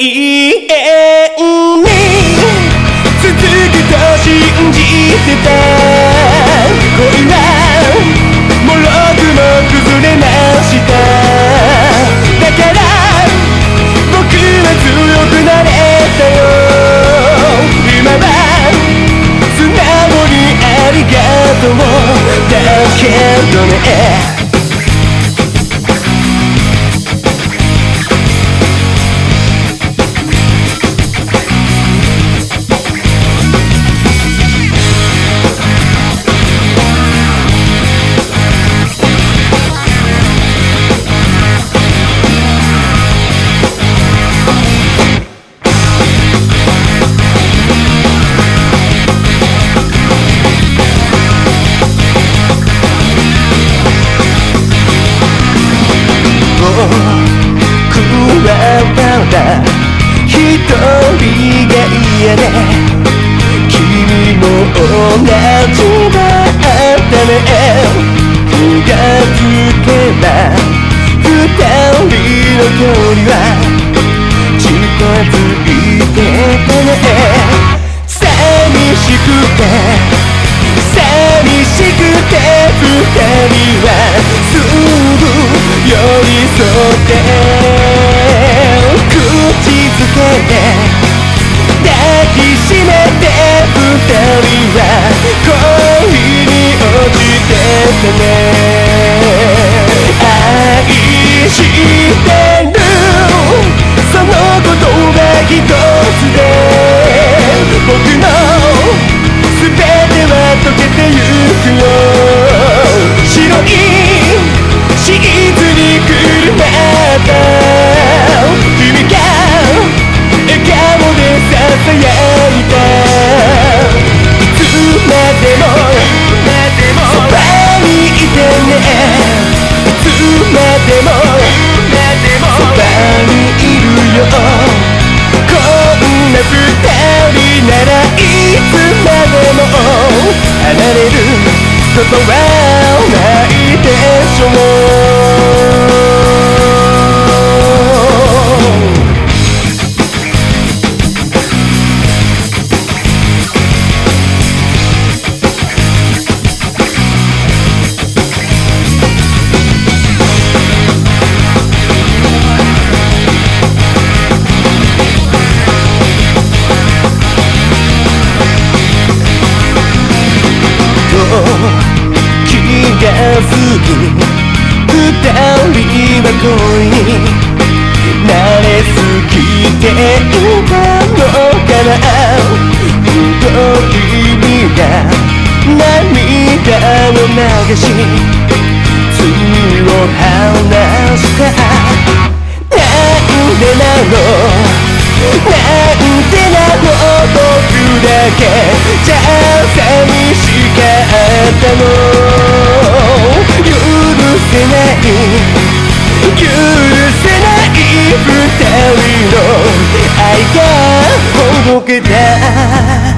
永遠に続くと信じてた恋はもろくも崩れましただから僕は強くなれたよ今は素直にありがとうだけどね人が嫌で君も同じだったね気がつけば二人の距離は近づいてたね寂しくて寂しくて二人はすぐ寄り添って二人ならいつまでも離れることはないでしょう。すぎ二人は恋に慣れすぎていた。のかな太い君が涙を流し罪を話した。なんでなのなんでなの僕だけじゃ寂しかった。のない。許せない二人の愛がほどけた。